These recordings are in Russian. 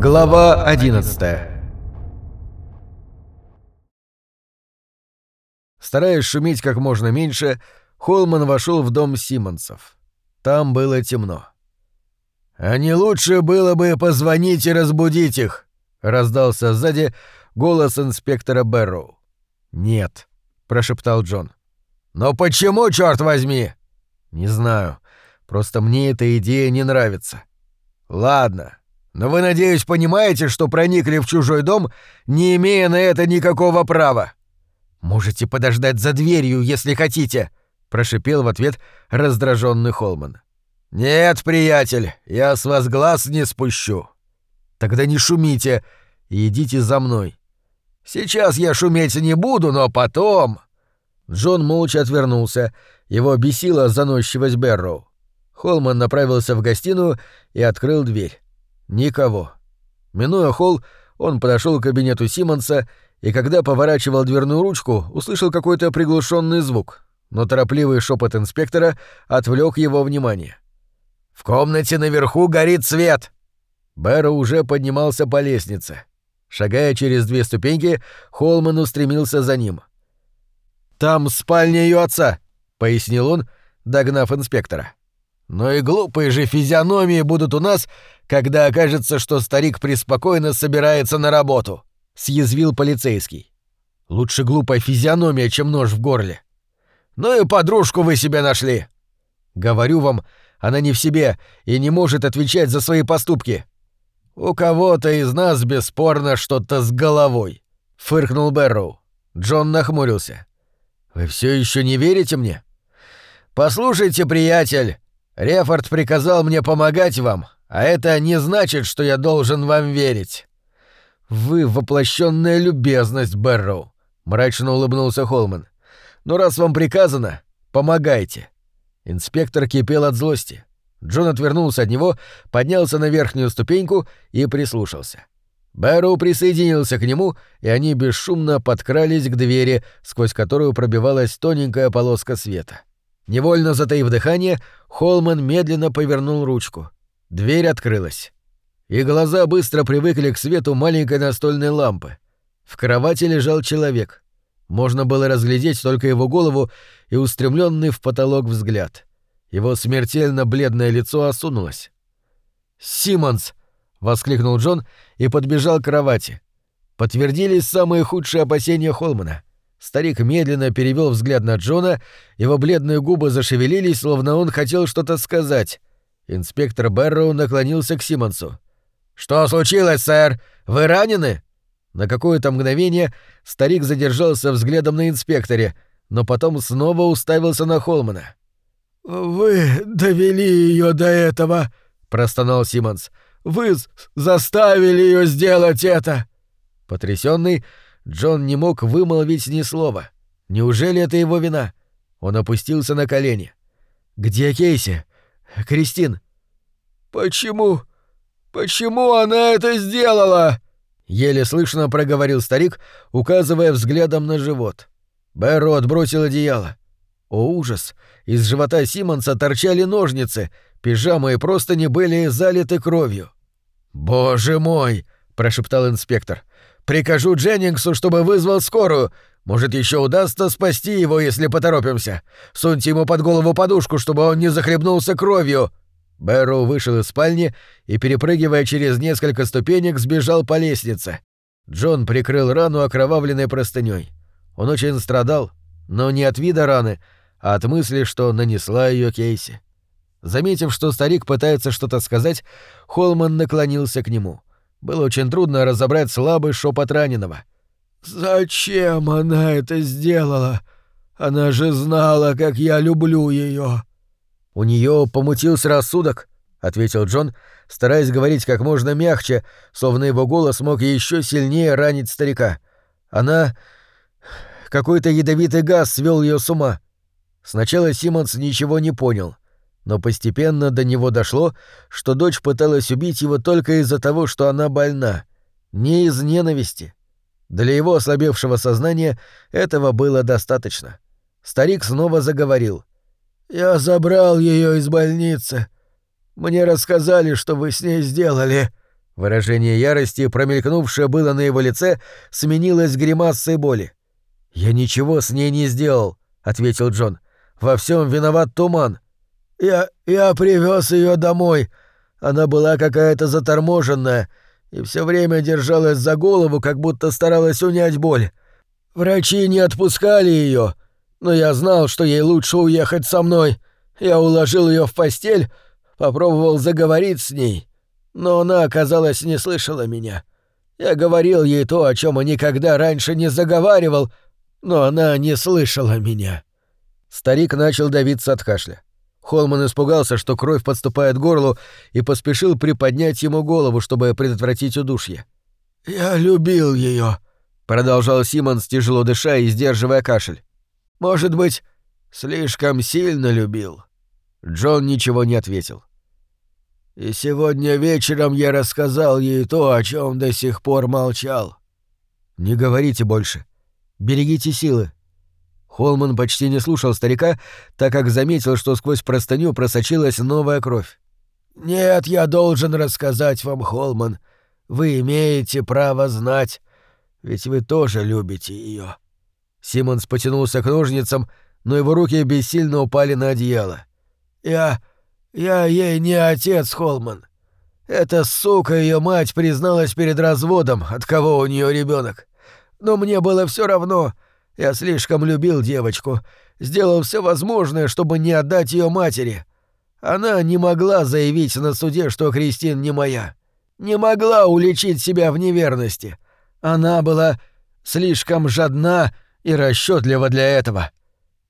Глава 11 Стараясь шуметь как можно меньше, Холман вошел в дом Симмонсов. Там было темно. «А не лучше было бы позвонить и разбудить их?» — раздался сзади голос инспектора Бэрроу. «Нет», — прошептал Джон. «Но почему, черт возьми?» «Не знаю. Просто мне эта идея не нравится». «Ладно. Но вы, надеюсь, понимаете, что проникли в чужой дом, не имея на это никакого права?» «Можете подождать за дверью, если хотите», — прошипел в ответ раздраженный Холман. «Нет, приятель, я с вас глаз не спущу». «Тогда не шумите и идите за мной». «Сейчас я шуметь не буду, но потом...» Джон молча отвернулся, его бесила заносчивость Берроу. Холман направился в гостиную и открыл дверь. Никого. Минуя холл, он подошел к кабинету Симмонса и, когда поворачивал дверную ручку, услышал какой-то приглушенный звук, но торопливый шепот инспектора отвлек его внимание. «В комнате наверху горит свет!» Бэрроу уже поднимался по лестнице. Шагая через две ступеньки, Холман устремился за ним. «Там спальня ее отца», — пояснил он, догнав инспектора. «Но и глупые же физиономии будут у нас, когда окажется, что старик преспокойно собирается на работу», — съязвил полицейский. «Лучше глупая физиономия, чем нож в горле». «Ну и подружку вы себе нашли». «Говорю вам, она не в себе и не может отвечать за свои поступки». «У кого-то из нас бесспорно что-то с головой», — фыркнул Бэрроу. Джон нахмурился. «Вы все еще не верите мне?» «Послушайте, приятель, Рефорд приказал мне помогать вам, а это не значит, что я должен вам верить». «Вы воплощенная любезность, Бэрроу», — мрачно улыбнулся Холман. «Но раз вам приказано, помогайте». Инспектор кипел от злости. Джон отвернулся от него, поднялся на верхнюю ступеньку и прислушался. Бэрроу присоединился к нему, и они бесшумно подкрались к двери, сквозь которую пробивалась тоненькая полоска света. Невольно затаив дыхание, Холман медленно повернул ручку. Дверь открылась. И глаза быстро привыкли к свету маленькой настольной лампы. В кровати лежал человек. Можно было разглядеть только его голову и устремленный в потолок взгляд. Его смертельно бледное лицо осунулось. «Симмонс!» — воскликнул Джон и подбежал к кровати. Подтвердились самые худшие опасения Холмана. Старик медленно перевел взгляд на Джона, его бледные губы зашевелились, словно он хотел что-то сказать. Инспектор Бэрроу наклонился к Симмонсу. «Что случилось, сэр? Вы ранены?» На какое-то мгновение старик задержался взглядом на инспекторе, но потом снова уставился на Холмана. «Вы довели ее до этого», — простонал Симмонс. «Вы заставили ее сделать это!» Потрясенный, Джон не мог вымолвить ни слова. Неужели это его вина? Он опустился на колени. «Где Кейси? Кристин?» «Почему? Почему она это сделала?» Еле слышно проговорил старик, указывая взглядом на живот. Бэрро отбросил одеяло. О ужас! Из живота Симмонса торчали ножницы, пижамы и просто не были залиты кровью. «Боже мой!» — прошептал инспектор. «Прикажу Дженнингсу, чтобы вызвал скорую. Может, еще удастся спасти его, если поторопимся. Суньте ему под голову подушку, чтобы он не захлебнулся кровью». Бэрроу вышел из спальни и, перепрыгивая через несколько ступенек, сбежал по лестнице. Джон прикрыл рану окровавленной простыней. Он очень страдал, но не от вида раны, а от мысли, что нанесла ее Кейси. Заметив, что старик пытается что-то сказать, Холман наклонился к нему. Было очень трудно разобрать слабый шепот раненого. «Зачем она это сделала? Она же знала, как я люблю ее. «У нее помутился рассудок», — ответил Джон, стараясь говорить как можно мягче, словно его голос мог еще сильнее ранить старика. «Она... Какой-то ядовитый газ свел ее с ума. Сначала Симмонс ничего не понял, но постепенно до него дошло, что дочь пыталась убить его только из-за того, что она больна, не из ненависти. Для его ослабевшего сознания этого было достаточно. Старик снова заговорил. «Я забрал ее из больницы. Мне рассказали, что вы с ней сделали. Выражение ярости, промелькнувшее было на его лице, сменилось гримасой боли. «Я ничего с ней не сделал», — ответил Джон. «Во всем виноват туман». «Я... я привез ее домой. Она была какая-то заторможенная и все время держалась за голову, как будто старалась унять боль. Врачи не отпускали ее, но я знал, что ей лучше уехать со мной. Я уложил ее в постель, попробовал заговорить с ней, но она, оказалось, не слышала меня. Я говорил ей то, о чем никогда раньше не заговаривал, но она не слышала меня. Старик начал давиться от кашля. Холман испугался, что кровь подступает к горлу, и поспешил приподнять ему голову, чтобы предотвратить удушье. «Я любил ее, продолжал Симонс, тяжело дыша и сдерживая кашель. «Может быть, слишком сильно любил». Джон ничего не ответил. И сегодня вечером я рассказал ей то, о чем до сих пор молчал. Не говорите больше. Берегите силы. Холман почти не слушал старика, так как заметил, что сквозь простыню просочилась новая кровь. «Нет, я должен рассказать вам, Холман. Вы имеете право знать, ведь вы тоже любите ее. Симонс потянулся к ножницам, но его руки бессильно упали на одеяло. «Я... Я ей не отец, Холман. Эта сука, ее мать, призналась перед разводом, от кого у нее ребенок. Но мне было все равно. Я слишком любил девочку, сделал все возможное, чтобы не отдать ее матери. Она не могла заявить на суде, что Кристин не моя. Не могла уличить себя в неверности. Она была слишком жадна и расчетлива для этого.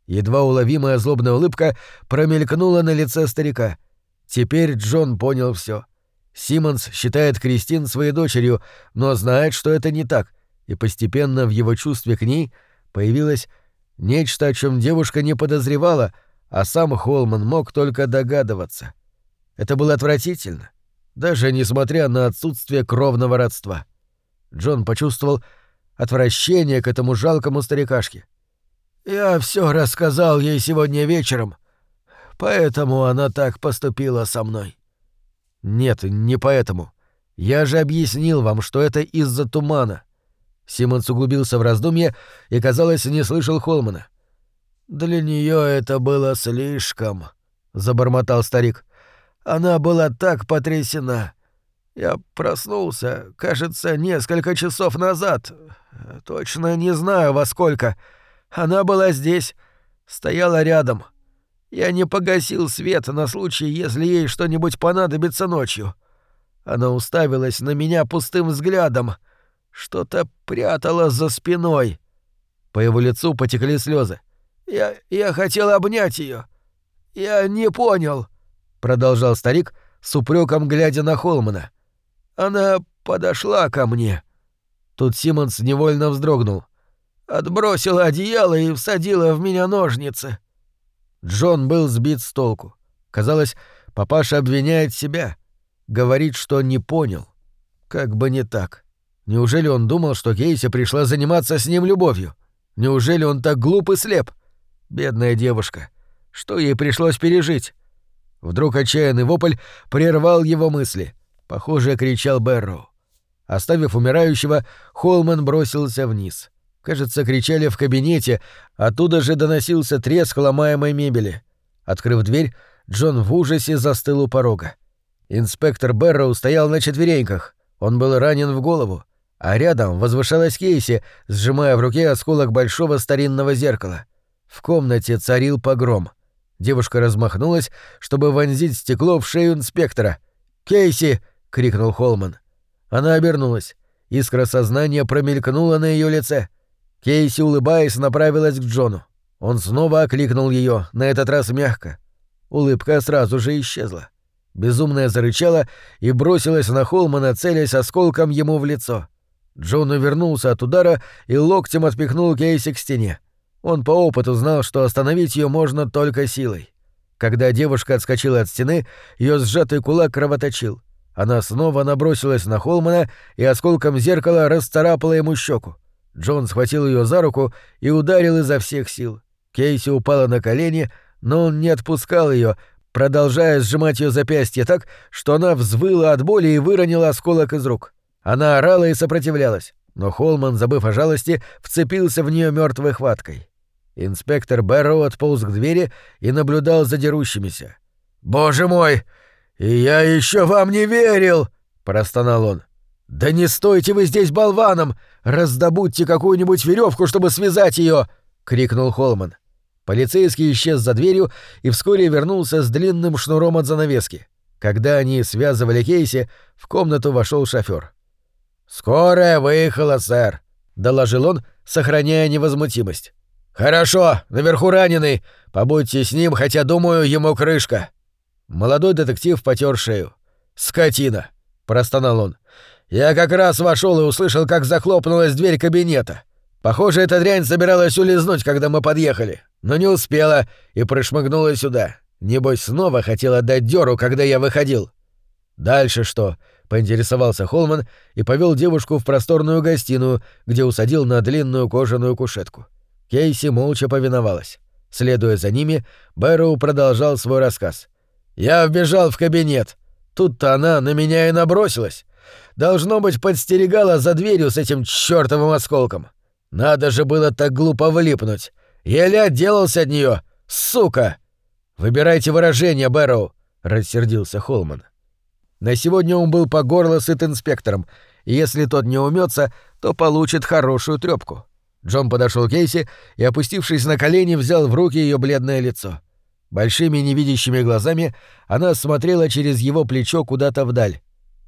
Едва уловимая злобная улыбка промелькнула на лице старика. Теперь Джон понял все. Симмонс считает Кристин своей дочерью, но знает, что это не так, и постепенно в его чувстве к ней появилось нечто, о чем девушка не подозревала, а сам Холман мог только догадываться. Это было отвратительно, даже несмотря на отсутствие кровного родства. Джон почувствовал отвращение к этому жалкому старикашке. Я все рассказал ей сегодня вечером, поэтому она так поступила со мной. Нет, не поэтому. Я же объяснил вам, что это из-за тумана. Симонс углубился в раздумье и, казалось, не слышал Холмана. Для нее это было слишком, забормотал старик. Она была так потрясена. Я проснулся, кажется, несколько часов назад. Точно не знаю во сколько. Она была здесь, стояла рядом. Я не погасил свет на случай, если ей что-нибудь понадобится ночью. Она уставилась на меня пустым взглядом, что-то прятала за спиной. По его лицу потекли слезы. Я я хотел обнять ее. Я не понял, продолжал старик с упреком глядя на Холмана. Она подошла ко мне. Тут Симмонс невольно вздрогнул отбросила одеяло и всадила в меня ножницы. Джон был сбит с толку. Казалось, папаша обвиняет себя, говорит, что не понял. Как бы не так. Неужели он думал, что Кейси пришла заниматься с ним любовью? Неужели он так глуп и слеп? Бедная девушка. Что ей пришлось пережить? Вдруг отчаянный вопль прервал его мысли. Похоже, кричал Берроу. Оставив умирающего, Холман бросился вниз. Кажется, кричали в кабинете, оттуда же доносился треск ломаемой мебели. Открыв дверь, Джон в ужасе застыл у порога. Инспектор Берроу стоял на четвереньках. Он был ранен в голову, а рядом возвышалась Кейси, сжимая в руке осколок большого старинного зеркала. В комнате царил погром. Девушка размахнулась, чтобы вонзить стекло в шею инспектора. «Кейси!» — крикнул Холман. Она обернулась. Искра сознания промелькнула на ее лице. Кейси, улыбаясь, направилась к Джону. Он снова окликнул ее, на этот раз мягко. Улыбка сразу же исчезла. Безумная зарычала и бросилась на Холмана, целясь осколком ему в лицо. Джон увернулся от удара и локтем отпихнул Кейси к стене. Он по опыту знал, что остановить ее можно только силой. Когда девушка отскочила от стены, ее сжатый кулак кровоточил. Она снова набросилась на Холмана и осколком зеркала расцарапала ему щеку. Джон схватил ее за руку и ударил изо всех сил. Кейси упала на колени, но он не отпускал ее, продолжая сжимать ее запястье так, что она взвыла от боли и выронила осколок из рук. Она орала и сопротивлялась, но Холман, забыв о жалости, вцепился в нее мертвой хваткой. Инспектор Бэрроу отполз к двери и наблюдал за дерущимися. «Боже мой! И я еще вам не верил!» — простонал он. «Да не стойте вы здесь болваном! Раздобудьте какую-нибудь веревку, чтобы связать ее!» — крикнул Холман. Полицейский исчез за дверью и вскоре вернулся с длинным шнуром от занавески. Когда они связывали Кейси, в комнату вошел шофер. «Скорая выехала, сэр», — доложил он, сохраняя невозмутимость. «Хорошо, наверху раненый. Побудьте с ним, хотя, думаю, ему крышка». Молодой детектив потер шею. «Скотина!» — простонал он. «Я как раз вошел и услышал, как захлопнулась дверь кабинета. Похоже, эта дрянь собиралась улизнуть, когда мы подъехали, но не успела и прошмыгнула сюда. Небось, снова хотела дать дёру, когда я выходил». «Дальше что?» — поинтересовался Холман и повел девушку в просторную гостиную, где усадил на длинную кожаную кушетку. Кейси молча повиновалась. Следуя за ними, Бэрроу продолжал свой рассказ — я вбежал в кабинет. Тут-то она на меня и набросилась. Должно быть, подстерегала за дверью с этим чёртовым осколком. Надо же было так глупо влипнуть. Еле отделался от неё, сука! Выбирайте выражение, Бэрроу, рассердился Холман. На сегодня он был по горло сыт инспектором, и если тот не умется, то получит хорошую трёпку. Джон подошел к Кейси и, опустившись на колени, взял в руки ее бледное лицо. Большими невидящими глазами она смотрела через его плечо куда-то вдаль.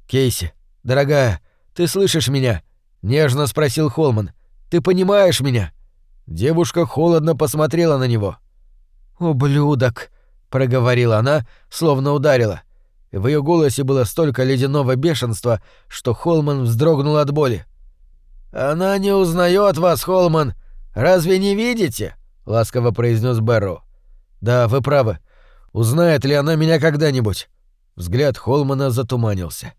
«Кейси, дорогая, ты слышишь меня?» — нежно спросил Холман. «Ты понимаешь меня?» Девушка холодно посмотрела на него. «Ублюдок!» — проговорила она, словно ударила. В ее голосе было столько ледяного бешенства, что Холман вздрогнул от боли. «Она не узнает вас, Холман! Разве не видите?» — ласково произнес Бэрроу. «Да, вы правы. Узнает ли она меня когда-нибудь?» Взгляд Холмана затуманился.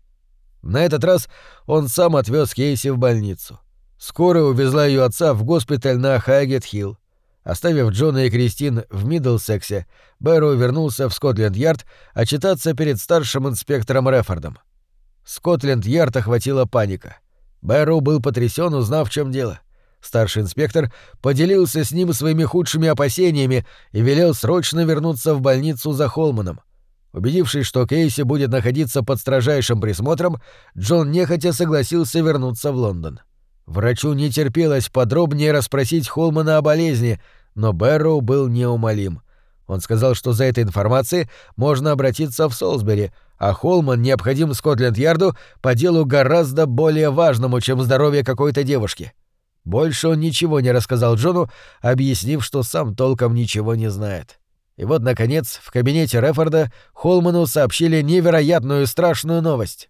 На этот раз он сам отвез Кейси в больницу. Скорая увезла ее отца в госпиталь на Хайгет-Хилл. Оставив Джона и Кристин в Миддлсексе, Бэрроу вернулся в Скотленд-Ярд отчитаться перед старшим инспектором Рефордом. Скотленд-Ярд охватила паника. Бэрроу был потрясен, узнав, в чем дело. Старший инспектор поделился с ним своими худшими опасениями и велел срочно вернуться в больницу за Холманом. Убедившись, что Кейси будет находиться под строжайшим присмотром, Джон нехотя согласился вернуться в Лондон. Врачу не терпелось подробнее расспросить Холмана о болезни, но Бэрроу был неумолим. Он сказал, что за этой информацией можно обратиться в Солсбери, а Холман необходим Скотленд-Ярду по делу гораздо более важному, чем здоровье какой-то девушки. Больше он ничего не рассказал Джону, объяснив, что сам толком ничего не знает. И вот, наконец, в кабинете Рефорда Холману сообщили невероятную страшную новость.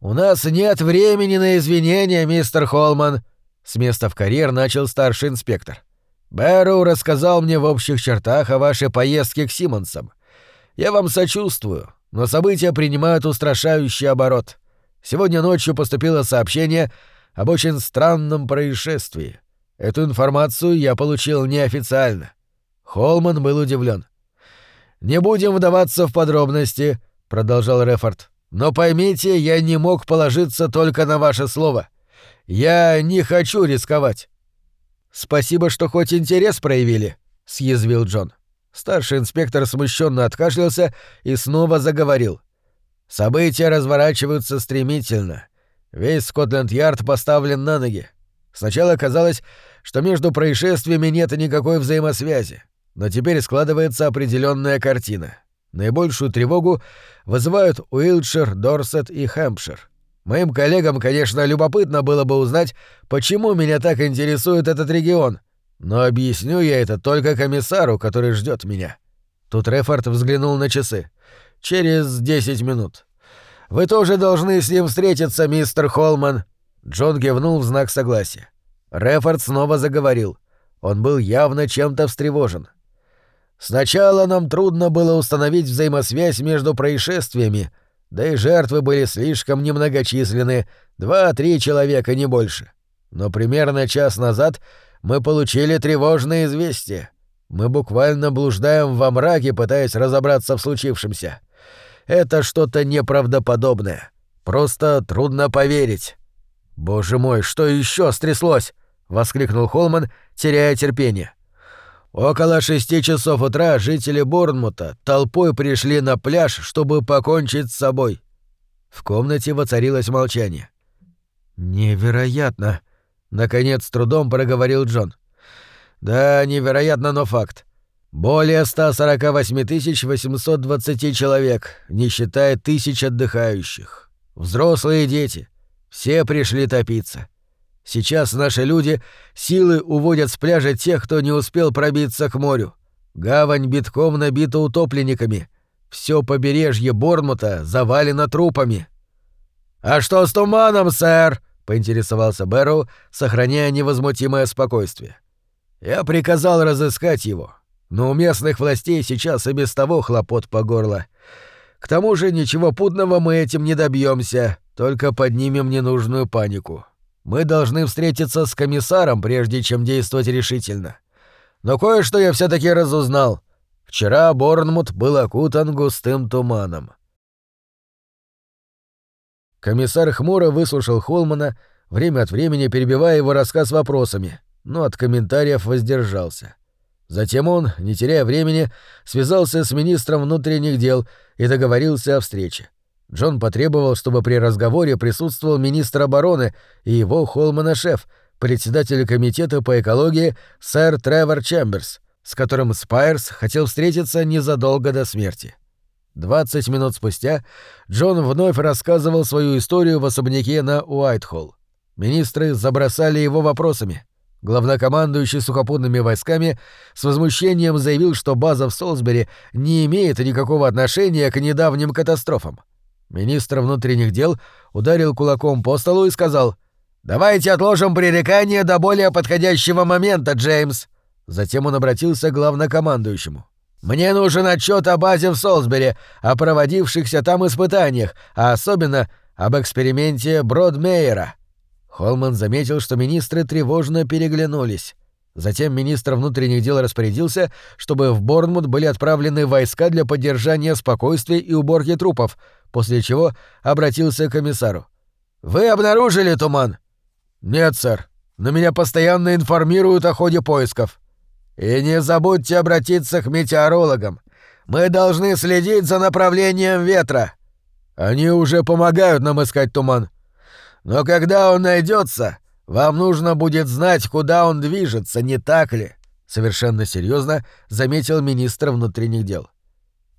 «У нас нет времени на извинения, мистер Холман», — с места в карьер начал старший инспектор. «Бэрроу рассказал мне в общих чертах о вашей поездке к Симмонсам. Я вам сочувствую, но события принимают устрашающий оборот. Сегодня ночью поступило сообщение об очень странном происшествии. Эту информацию я получил неофициально. Холман был удивлен. «Не будем вдаваться в подробности», — продолжал Рефорд. «Но поймите, я не мог положиться только на ваше слово. Я не хочу рисковать». «Спасибо, что хоть интерес проявили», — съязвил Джон. Старший инспектор смущенно откашлялся и снова заговорил. «События разворачиваются стремительно. Весь Скотленд-Ярд поставлен на ноги. Сначала казалось, что между происшествиями нет никакой взаимосвязи, но теперь складывается определенная картина. Наибольшую тревогу вызывают Уилтшир, Дорсет и Хэмпшир. Моим коллегам, конечно, любопытно было бы узнать, почему меня так интересует этот регион, но объясню я это только комиссару, который ждет меня. Тут Рефорд взглянул на часы. Через десять минут. Вы тоже должны с ним встретиться, мистер Холман». Джон кивнул в знак согласия. Рефорд снова заговорил. Он был явно чем-то встревожен. «Сначала нам трудно было установить взаимосвязь между происшествиями, да и жертвы были слишком немногочисленны, два-три человека, не больше. Но примерно час назад мы получили тревожное известие. Мы буквально блуждаем во мраке, пытаясь разобраться в случившемся. Это что-то неправдоподобное. Просто трудно поверить. Боже мой, что еще стряслось? воскликнул Холман, теряя терпение. Около шести часов утра жители Борнмута толпой пришли на пляж, чтобы покончить с собой. В комнате воцарилось молчание. «Невероятно!» — наконец с трудом проговорил Джон. «Да, невероятно, но факт. Более 148 820 человек, не считая тысяч отдыхающих. Взрослые дети. Все пришли топиться. Сейчас наши люди силы уводят с пляжа тех, кто не успел пробиться к морю. Гавань битком набита утопленниками. Все побережье Борнмута завалено трупами. «А что с туманом, сэр?» — поинтересовался Бэрроу, сохраняя невозмутимое спокойствие. «Я приказал разыскать его, но у местных властей сейчас и без того хлопот по горло. К тому же ничего путного мы этим не добьемся, только поднимем ненужную панику. Мы должны встретиться с комиссаром, прежде чем действовать решительно. Но кое-что я все таки разузнал. Вчера Борнмут был окутан густым туманом. Комиссар хмуро выслушал Холмана, время от времени перебивая его рассказ вопросами, но от комментариев воздержался. Затем он, не теряя времени, связался с министром внутренних дел и договорился о встрече. Джон потребовал, чтобы при разговоре присутствовал министр обороны и его Холмана-шеф, председатель комитета по экологии сэр Тревор Чемберс, с которым Спайерс хотел встретиться незадолго до смерти. Двадцать минут спустя Джон вновь рассказывал свою историю в особняке на Уайтхолл. Министры забросали его вопросами. Главнокомандующий сухопутными войсками с возмущением заявил, что база в Солсбери не имеет никакого отношения к недавним катастрофам. Министр внутренних дел ударил кулаком по столу и сказал «Давайте отложим пререкание до более подходящего момента, Джеймс». Затем он обратился к главнокомандующему. «Мне нужен отчет о базе в Солсбери, о проводившихся там испытаниях, а особенно об эксперименте Бродмейера». Холман заметил, что министры тревожно переглянулись. Затем министр внутренних дел распорядился, чтобы в Борнмут были отправлены войска для поддержания спокойствия и уборки трупов, после чего обратился к комиссару. «Вы обнаружили туман?» «Нет, сэр, но меня постоянно информируют о ходе поисков». «И не забудьте обратиться к метеорологам. Мы должны следить за направлением ветра». «Они уже помогают нам искать туман». «Но когда он найдется, вам нужно будет знать, куда он движется, не так ли?» Совершенно серьезно заметил министр внутренних дел.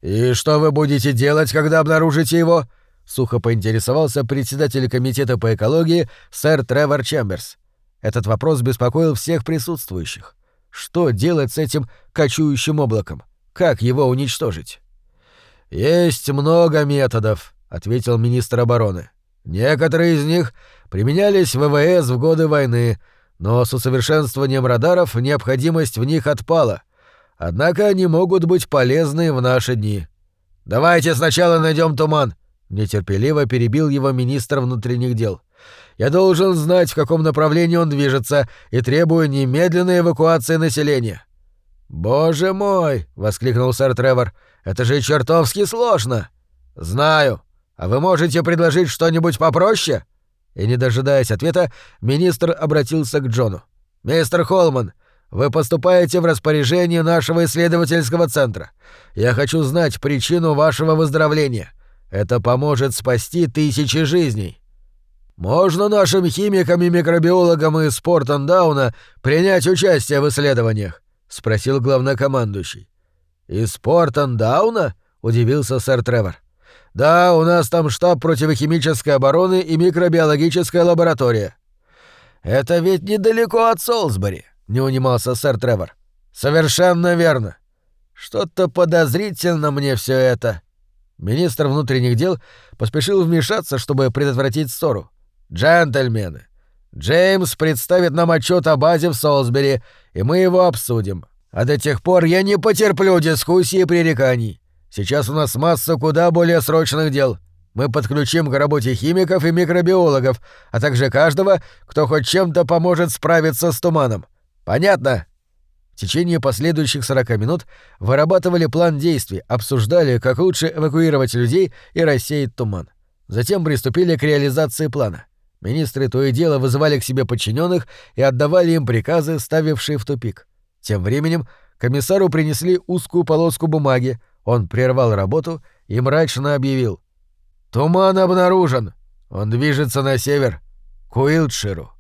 «И что вы будете делать, когда обнаружите его?» — сухо поинтересовался председатель комитета по экологии сэр Тревор Чемберс. Этот вопрос беспокоил всех присутствующих. Что делать с этим кочующим облаком? Как его уничтожить? «Есть много методов», — ответил министр обороны. «Некоторые из них применялись в ВВС в годы войны, но с усовершенствованием радаров необходимость в них отпала. Однако они могут быть полезны в наши дни. Давайте сначала найдем туман, нетерпеливо перебил его министр внутренних дел. Я должен знать, в каком направлении он движется, и требую немедленной эвакуации населения. Боже мой, воскликнул сэр Тревор. Это же чертовски сложно. Знаю. А вы можете предложить что-нибудь попроще? И не дожидаясь ответа, министр обратился к Джону. Мистер Холман, вы поступаете в распоряжение нашего исследовательского центра. Я хочу знать причину вашего выздоровления. Это поможет спасти тысячи жизней. Можно нашим химикам и микробиологам из Портендауна принять участие в исследованиях? спросил главнокомандующий. Из Портендауна? удивился сэр Тревор. Да, у нас там штаб противохимической обороны и микробиологическая лаборатория. Это ведь недалеко от Солсбери не унимался сэр Тревор. Совершенно верно. Что-то подозрительно мне все это. Министр внутренних дел поспешил вмешаться, чтобы предотвратить ссору. Джентльмены, Джеймс представит нам отчет о базе в Солсбери, и мы его обсудим. А до тех пор я не потерплю дискуссии и пререканий. Сейчас у нас масса куда более срочных дел. Мы подключим к работе химиков и микробиологов, а также каждого, кто хоть чем-то поможет справиться с туманом. Понятно? В течение последующих 40 минут вырабатывали план действий, обсуждали, как лучше эвакуировать людей и рассеять туман. Затем приступили к реализации плана. Министры то и дело вызывали к себе подчиненных и отдавали им приказы, ставившие в тупик. Тем временем комиссару принесли узкую полоску бумаги, он прервал работу и мрачно объявил. «Туман обнаружен! Он движется на север, к Уилтширу».